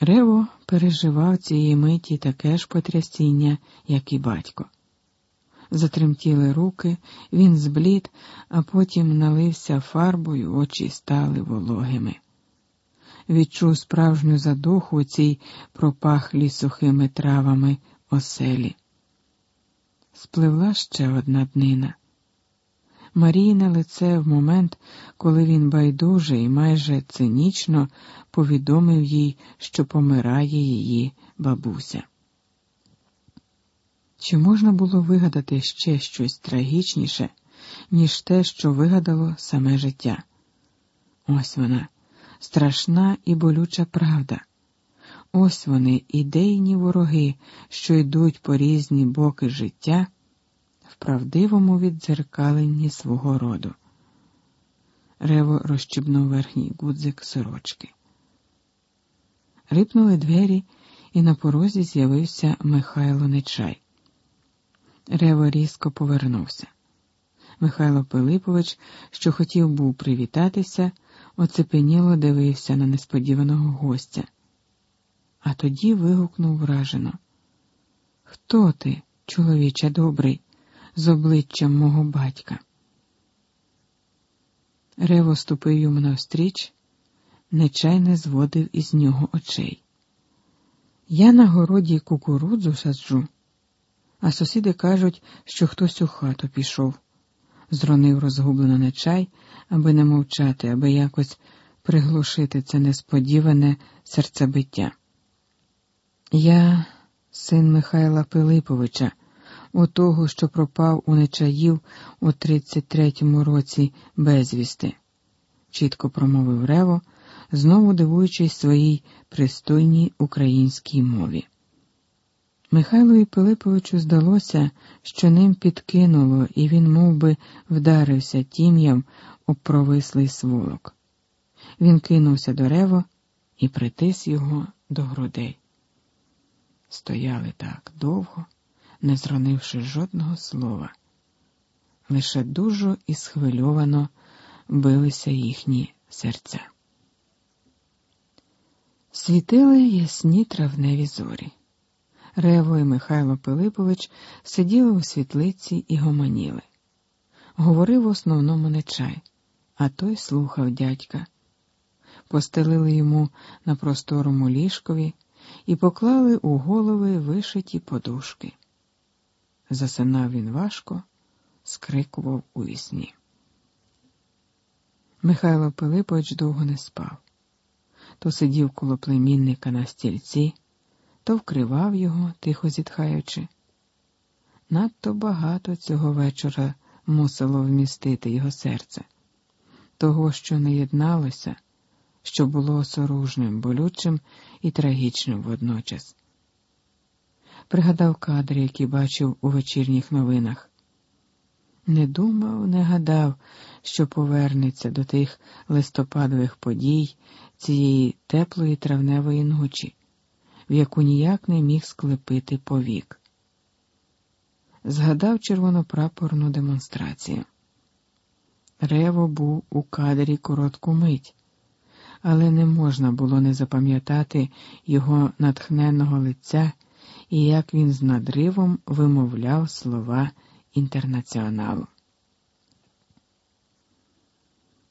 Рево переживав цієї миті таке ж потрясіння, як і батько. Затремтіли руки, він зблід, а потім налився фарбою, очі стали вологими. Відчув справжню задуху у цій пропахлій сухими травами оселі. Спливла ще одна днина. Марійне лице в момент, коли він байдуже і майже цинічно повідомив їй, що помирає її бабуся. Чи можна було вигадати ще щось трагічніше, ніж те, що вигадало саме життя? Ось вона, страшна і болюча правда. Ось вони, ідейні вороги, що йдуть по різні боки життя в правдивому віддзеркаленні свого роду. Рево розчібнув верхній гудзик сорочки. Рипнули двері, і на порозі з'явився Михайло Нечай. Рево різко повернувся. Михайло Пилипович, що хотів був привітатися, оцепеніло дивився на несподіваного гостя. А тоді вигукнув вражено: Хто ти, чоловіче добрий, з обличчям мого батька? Рево ступив йому навстріч, нечай не зводив із нього очей. Я на городі кукурудзу саджу а сусіди кажуть, що хтось у хату пішов. Зронив розгублено нечай, аби не мовчати, аби якось приглушити це несподіване серцебиття. Я син Михайла Пилиповича, у того, що пропав у нечаїв у 33-му році безвісти, чітко промовив Рево, знову дивуючись своїй пристойній українській мові. Михайлові Пилиповичу здалося, що ним підкинуло, і він мов би, вдарився тім'ям об провислий сволок. Він кинувся до рево і притис його до грудей. Стояли так довго, не зронивши жодного слова. Лише дуже і схвильовано билися їхні серця. Світили ясні травневі зорі. Рево і Михайло Пилипович сиділи у світлиці і гомоніли. Говорив в основному нечай, а той слухав дядька. Постелили йому на просторому ліжкові і поклали у голови вишиті подушки. Засинав він важко, скрикував у вісні. Михайло Пилипович довго не спав, то сидів коло племінника на стільці то вкривав його, тихо зітхаючи. Надто багато цього вечора мусило вмістити його серце, того, що не єдналося, що було осоружним, болючим і трагічним водночас. Пригадав кадри, які бачив у вечірніх новинах. Не думав, не гадав, що повернеться до тих листопадових подій цієї теплої травневої ночі в яку ніяк не міг склепити повік. Згадав червонопрапорну демонстрацію. Рево був у кадрі коротку мить, але не можна було не запам'ятати його натхненного лиця і як він з надривом вимовляв слова інтернаціоналу.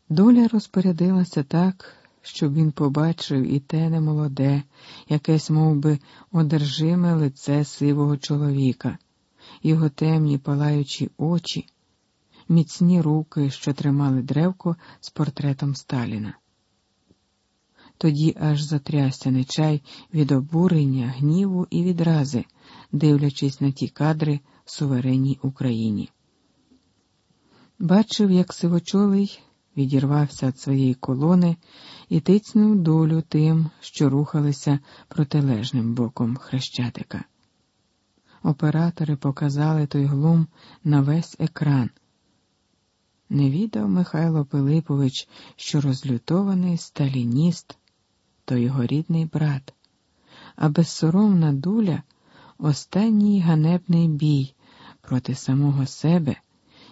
Доля розпорядилася так, щоб він побачив і те немолоде, якесь мов би, одержиме лице сивого чоловіка, його темні палаючі очі, міцні руки, що тримали древко з портретом Сталіна. Тоді аж затрясся нечай від обурення, гніву і відрази, дивлячись на ті кадри в суверенній Україні. Бачив, як сивочолий відірвався від своєї колони і тицнув долю тим, що рухалися протилежним боком хрещатика. Оператори показали той глум на весь екран. Не відав Михайло Пилипович, що розлютований сталініст то його рідний брат, а безсоромна дуля останній ганебний бій проти самого себе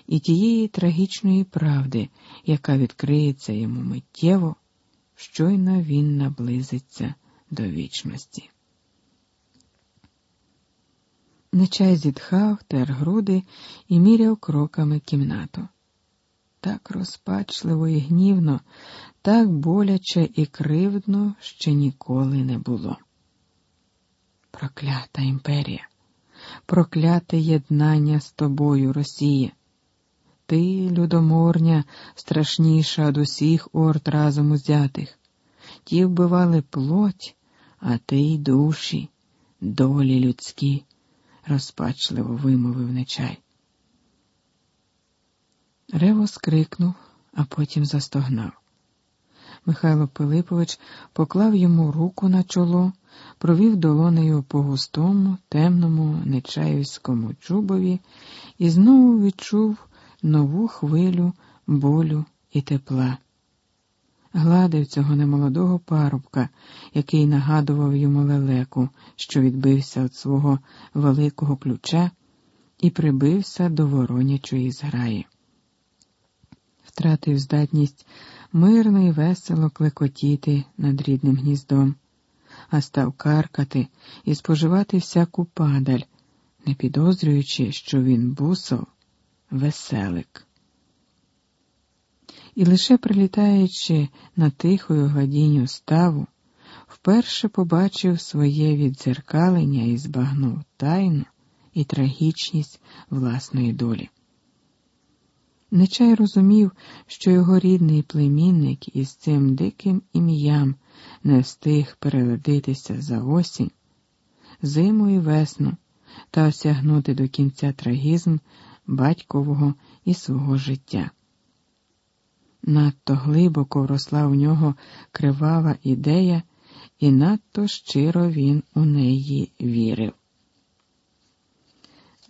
і тієї трагічної правди, яка відкриється йому миттєво, щойно він наблизиться до вічності. Нечай зітхав, тер груди і міряв кроками кімнату. Так розпачливо і гнівно, так боляче і кривдно ще ніколи не було. Проклята імперія, прокляте єднання з тобою, Росія. Ти, людоморня, страшніша од усіх орд разом узятих. Ті вбивали плоть, а ти й душі, долі людські, розпачливо вимовив нечай. Рево скрикнув, а потім застогнав. Михайло Пилипович поклав йому руку на чоло, провів долонею по густому, темному, нечаївському чубові і знову відчув нову хвилю болю і тепла. Гладив цього немолодого парубка, який нагадував йому лелеку, що відбився від свого великого ключа і прибився до воронячої зграї. Втратив здатність мирно і весело клекотіти над рідним гніздом, а став каркати і споживати всяку падаль, не підозрюючи, що він бусов веселик. І лише прилітаючи на тихою гладінню ставу, вперше побачив своє віддзеркалення і збагнув тайну і трагічність власної долі. Нечай розумів, що його рідний племінник із цим диким ім'ям не встиг переледитися за осінь, зиму і весну та осягнути до кінця трагізм батькового і свого життя. Надто глибоко вросла в нього кривава ідея, і надто щиро він у неї вірив.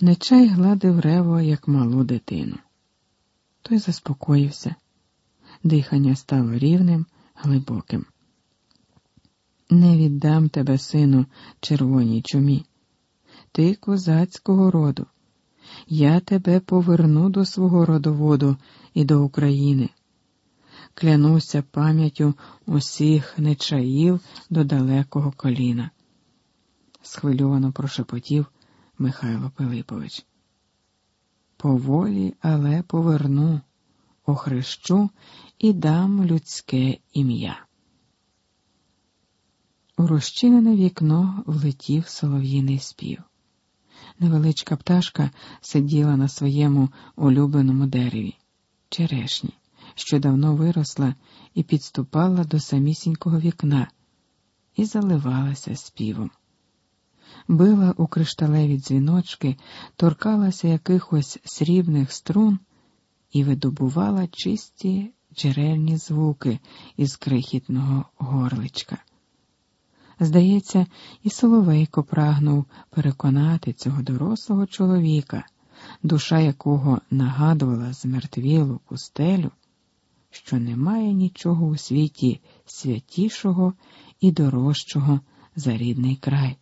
Нечай гладив рево, як малу дитину. Той заспокоївся, дихання стало рівним, глибоким. Не віддам тебе, сину, червоній чумі. Ти козацького роду. Я тебе поверну до свого родоводу і до України. Клянуся пам'яттю усіх нечаїв до далекого коліна, схвильовано прошепотів Михайло Пилипович. Поволі, але поверну, охрещу і дам людське ім'я. У розчинене вікно влетів солов'їний спів. Невеличка пташка сиділа на своєму улюбленому дереві, черешні, що давно виросла і підступала до самісінького вікна, і заливалася співом. Била у кришталеві дзвіночки, торкалася якихось срібних струн і видобувала чисті джерельні звуки із крихітного горличка. Здається, і Соловейко прагнув переконати цього дорослого чоловіка, душа якого нагадувала змертвілу пустелю, що немає нічого у світі святішого і дорожчого за рідний край,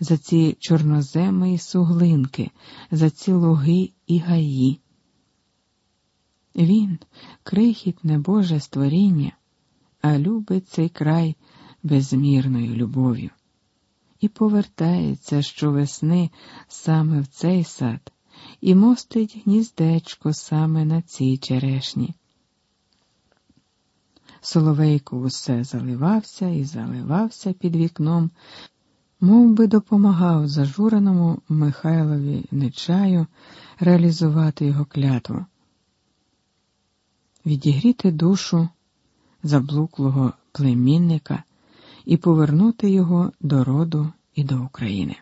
за ці чорноземи і суглинки, за ці луги і гаї. Він, крихітне Боже створіння, а любить цей край безмірною любов'ю, і повертається щовесни саме в цей сад і мостить гніздечко саме на цій черешні. Соловейко усе заливався і заливався під вікном, мов би допомагав зажуреному Михайлові Нечаю реалізувати його клятву, відігріти душу заблуклого племінника і повернути його до роду і до України.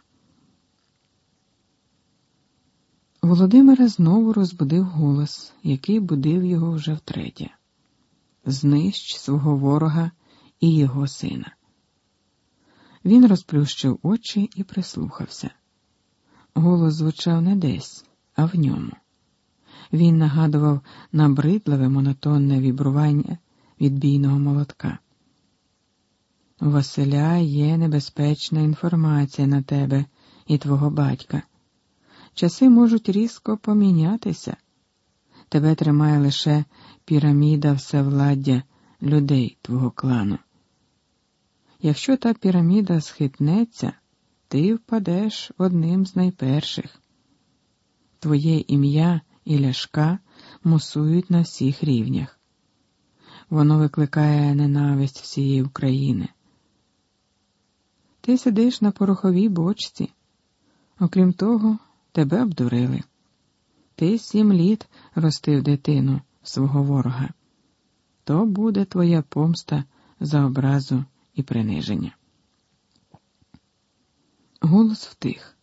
Володимира знову розбудив голос, який будив його вже втретє знищ свого ворога і його сина. Він розплющив очі і прислухався. Голос звучав не десь, а в ньому. Він нагадував набридливе монотонне вібрування відбійного молотка. У Василя є небезпечна інформація на тебе і твого батька. Часи можуть різко помінятися. Тебе тримає лише піраміда всевладдя людей твого клану. Якщо та піраміда схитнеться, ти впадеш одним з найперших. Твоє ім'я і ляшка мусують на всіх рівнях. Воно викликає ненависть всієї України. Ти сидиш на пороховій бочці. Окрім того, тебе обдурили. Ти сім літ ростив дитину свого ворога. То буде твоя помста за образу і приниження. Голос втих.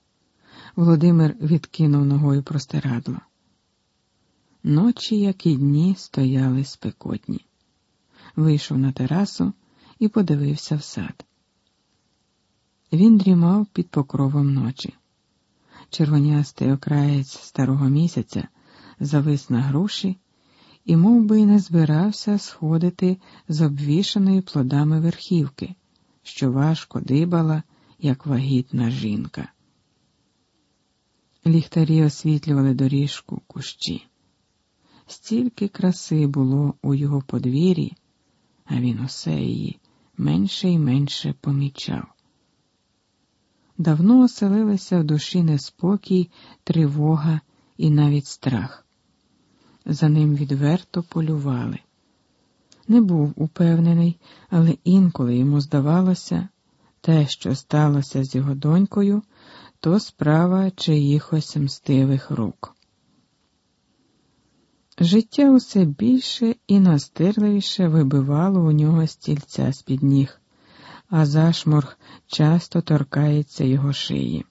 Володимир відкинув ногою простирадло. Ночі, як і дні, стояли спекотні. Вийшов на терасу і подивився в сад. Він дрімав під покровом ночі. Червонястий окраєць старого місяця завис на груші і мов би, не збирався сходити з обвішаної плодами верхівки, що важко дибала, як вагітна жінка. Ліхтарі освітлювали доріжку кущі. Стільки краси було у його подвір'ї, а він усе її менше і менше помічав. Давно оселилися в душі неспокій, тривога і навіть страх. За ним відверто полювали. Не був упевнений, але інколи йому здавалося, те, що сталося з його донькою, то справа чиїхось мстивих рук. Життя усе більше і настирливіше вибивало у нього стільця з під ніг, а зашморг часто торкається його шиї.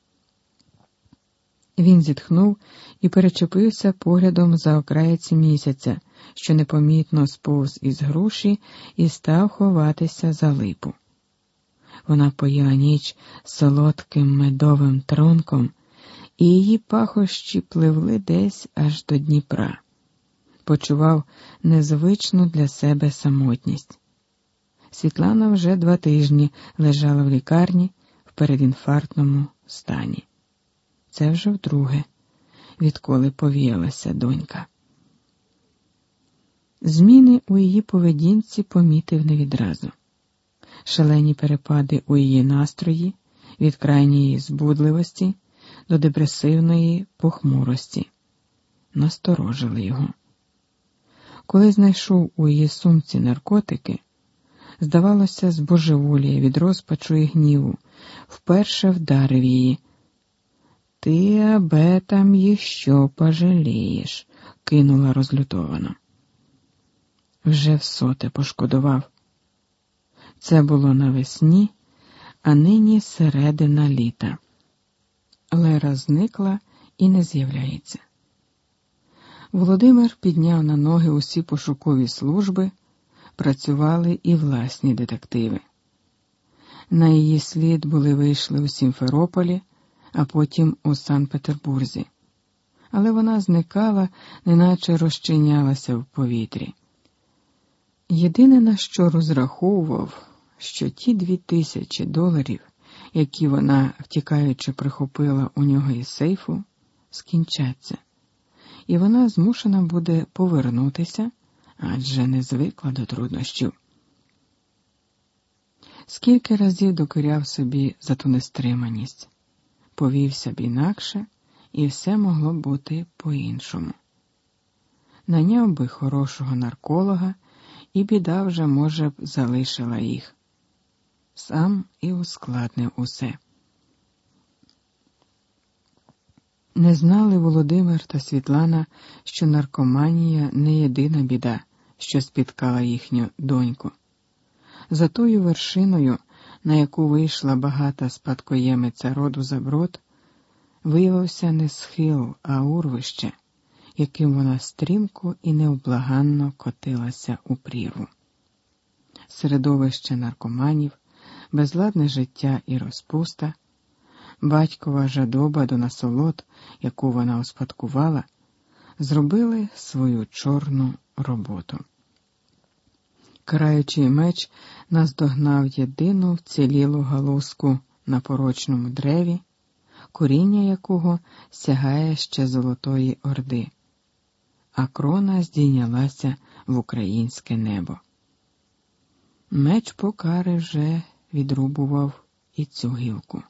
Він зітхнув і перечепився поглядом за окраєць місяця, що непомітно сповз із груші і став ховатися за липу. Вона поїла ніч солодким медовим тронком, і її пахощі пливли десь аж до Дніпра. Почував незвичну для себе самотність. Світлана вже два тижні лежала в лікарні в передінфарктному стані. Це вже вдруге, відколи повіялася донька. Зміни у її поведінці помітив не відразу. Шалені перепади у її настрої від крайньої збудливості до депресивної похмурості насторожили його. Коли знайшов у її сумці наркотики, здавалося, збожеволіє від розпачу і гніву, вперше вдарив її. Ти об этом еще пожалієш, кинула розлютовано. Вже всоте пошкодував. Це було навесні, а нині середина літа. Лера зникла і не з'являється. Володимир підняв на ноги усі пошукові служби, працювали і власні детективи. На її слід були вийшли у Сімферополі, а потім у Санкт-Петербурзі, але вона зникала, неначе розчинялася в повітрі. Єдине, на що розраховував, що ті дві тисячі доларів, які вона, втікаючи, прихопила у нього із сейфу, скінчаться і вона змушена буде повернутися адже не звикла до труднощів. Скільки разів докоряв собі за ту нестриманість, повівся б інакше, і все могло бути по-іншому. Наняв би хорошого нарколога, і біда вже, може б, залишила їх. Сам і ускладнив усе. Не знали Володимир та Світлана, що наркоманія не єдина біда, що спіткала їхню доньку. За тою вершиною, на яку вийшла багата спадкоємиця роду заброд, виявився не схил, а урвище, яким вона стрімко і невблаганно котилася у прірву. Середовище наркоманів, безладне життя і розпуста батькова жадоба до насолод, яку вона успадкувала, зробили свою чорну роботу. Караючий меч наздогнав єдину вцілілу галузку на порочному древі, коріння якого сягає ще Золотої Орди, а крона здійнялася в українське небо. Меч покари вже відрубував і цю гілку.